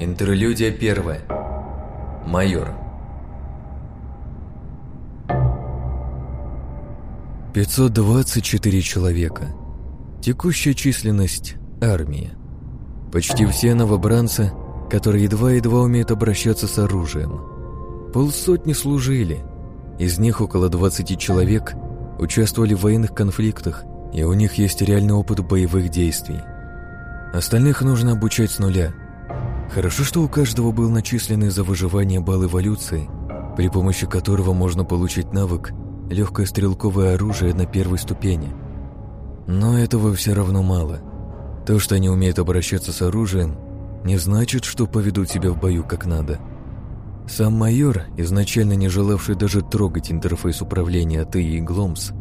Интерлюдия первая. Майор. 524 человека. Текущая численность – армия. Почти все новобранцы, которые едва-едва умеют обращаться с оружием. Полсотни служили. Из них около 20 человек участвовали в военных конфликтах, и у них есть реальный опыт боевых действий. Остальных нужно обучать с нуля. Хорошо, что у каждого был начисленный за выживание балл эволюции, при помощи которого можно получить навык легкое стрелковое оружие на первой ступени. Но этого все равно мало. То, что они умеют обращаться с оружием, не значит, что поведут себя в бою как надо. Сам майор, изначально не желавший даже трогать интерфейс управления ТИ и Гломс,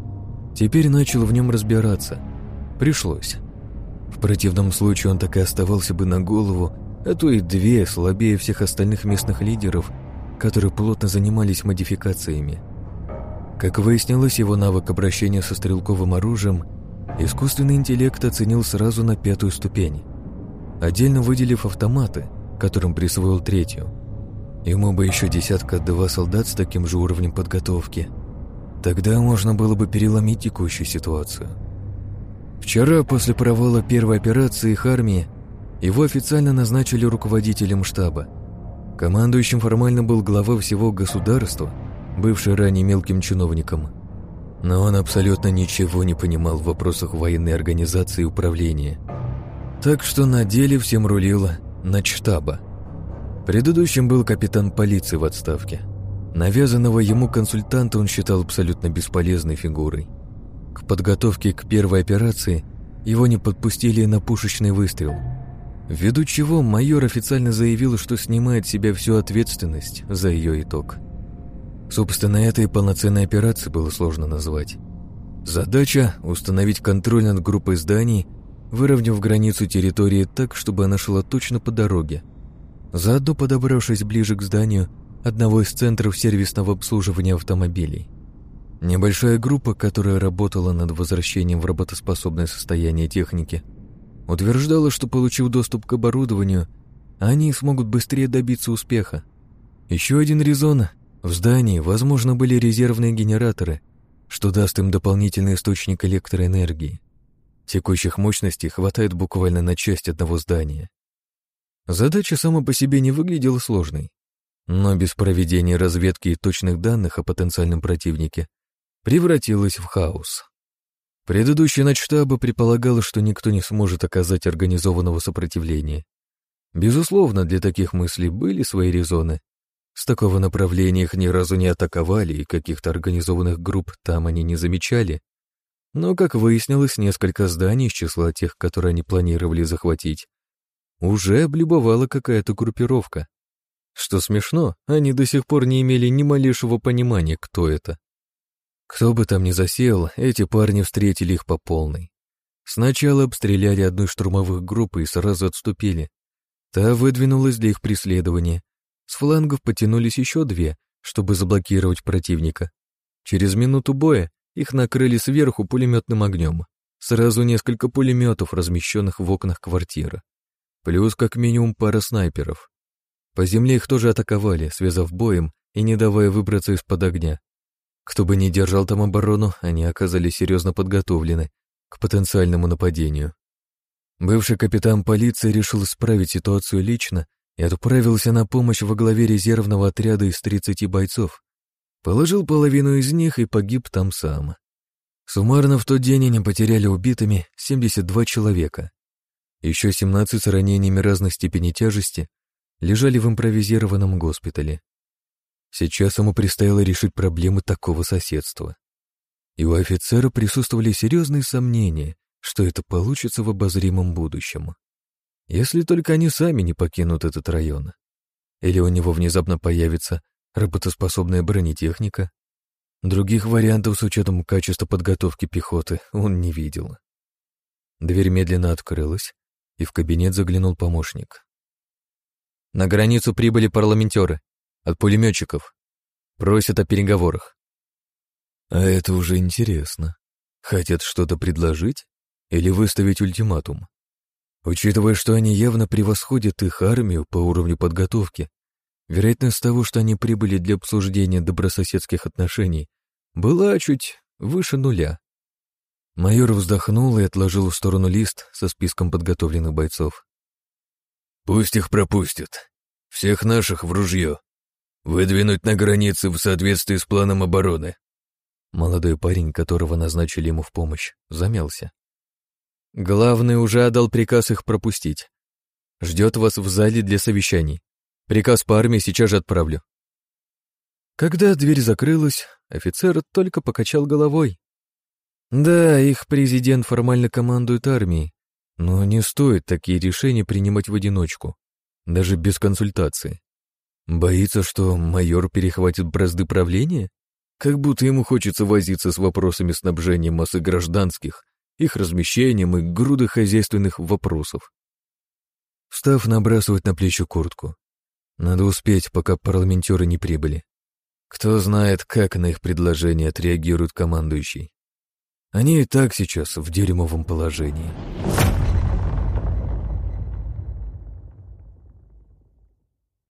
теперь начал в нем разбираться. Пришлось. В противном случае он так и оставался бы на голову, а то и две, слабее всех остальных местных лидеров, которые плотно занимались модификациями. Как выяснилось, его навык обращения со стрелковым оружием искусственный интеллект оценил сразу на пятую ступень, отдельно выделив автоматы, которым присвоил третью. Ему бы еще десятка-два солдат с таким же уровнем подготовки. Тогда можно было бы переломить текущую ситуацию. Вчера, после провала первой операции их армии, его официально назначили руководителем штаба. Командующим формально был глава всего государства – бывший ранее мелким чиновником. Но он абсолютно ничего не понимал в вопросах военной организации и управления. Так что на деле всем рулила начштаба. Предыдущим был капитан полиции в отставке. Навязанного ему консультанта он считал абсолютно бесполезной фигурой. К подготовке к первой операции его не подпустили на пушечный выстрел. Ввиду чего майор официально заявил, что снимает с себя всю ответственность за ее итог. Собственно, это и полноценной операцией было сложно назвать. Задача – установить контроль над группой зданий, выровняв границу территории так, чтобы она шла точно по дороге. Заодно подобравшись ближе к зданию одного из центров сервисного обслуживания автомобилей. Небольшая группа, которая работала над возвращением в работоспособное состояние техники, утверждала, что, получив доступ к оборудованию, они смогут быстрее добиться успеха. Еще один резон в здании, возможно, были резервные генераторы, что даст им дополнительный источник электроэнергии. Текущих мощностей хватает буквально на часть одного здания. Задача сама по себе не выглядела сложной, но без проведения разведки и точных данных о потенциальном противнике превратилась в хаос. Предыдущий начштаба предполагал, что никто не сможет оказать организованного сопротивления. Безусловно, для таких мыслей были свои резоны, с такого направления их ни разу не атаковали, и каких-то организованных групп там они не замечали. Но, как выяснилось, несколько зданий из числа тех, которые они планировали захватить, уже облюбовала какая-то группировка. Что смешно, они до сих пор не имели ни малейшего понимания, кто это. Кто бы там ни засел, эти парни встретили их по полной. Сначала обстреляли одну из штурмовых групп и сразу отступили. Та выдвинулась для их преследования, с флангов потянулись еще две, чтобы заблокировать противника. Через минуту боя их накрыли сверху пулеметным огнем. Сразу несколько пулеметов, размещенных в окнах квартиры. Плюс как минимум пара снайперов. По земле их тоже атаковали, связав боем и не давая выбраться из-под огня. Кто бы ни держал там оборону, они оказались серьезно подготовлены к потенциальному нападению. Бывший капитан полиции решил исправить ситуацию лично и отправился на помощь во главе резервного отряда из 30 бойцов. Положил половину из них и погиб там сам. Суммарно в тот день они потеряли убитыми 72 человека. Еще 17 с ранениями разных степеней тяжести лежали в импровизированном госпитале. Сейчас ему предстояло решить проблемы такого соседства. И у офицера присутствовали серьезные сомнения, что это получится в обозримом будущем. Если только они сами не покинут этот район. Или у него внезапно появится работоспособная бронетехника. Других вариантов с учетом качества подготовки пехоты он не видел. Дверь медленно открылась, и в кабинет заглянул помощник. «На границу прибыли парламентеры. От пулеметчиков. Просят о переговорах». «А это уже интересно. Хотят что-то предложить или выставить ультиматум?» Учитывая, что они явно превосходят их армию по уровню подготовки, вероятность того, что они прибыли для обсуждения добрососедских отношений, была чуть выше нуля. Майор вздохнул и отложил в сторону лист со списком подготовленных бойцов. «Пусть их пропустят. Всех наших в ружье. Выдвинуть на границы в соответствии с планом обороны». Молодой парень, которого назначили ему в помощь, замялся. Главный уже отдал приказ их пропустить. Ждет вас в зале для совещаний. Приказ по армии сейчас же отправлю. Когда дверь закрылась, офицер только покачал головой. Да, их президент формально командует армией, но не стоит такие решения принимать в одиночку, даже без консультации. Боится, что майор перехватит бразды правления? Как будто ему хочется возиться с вопросами снабжения массы гражданских, их размещением и груды хозяйственных вопросов. Встав, набрасывать на плечи куртку. Надо успеть, пока парламентеры не прибыли. Кто знает, как на их предложение отреагирует командующий. Они и так сейчас в дерьмовом положении.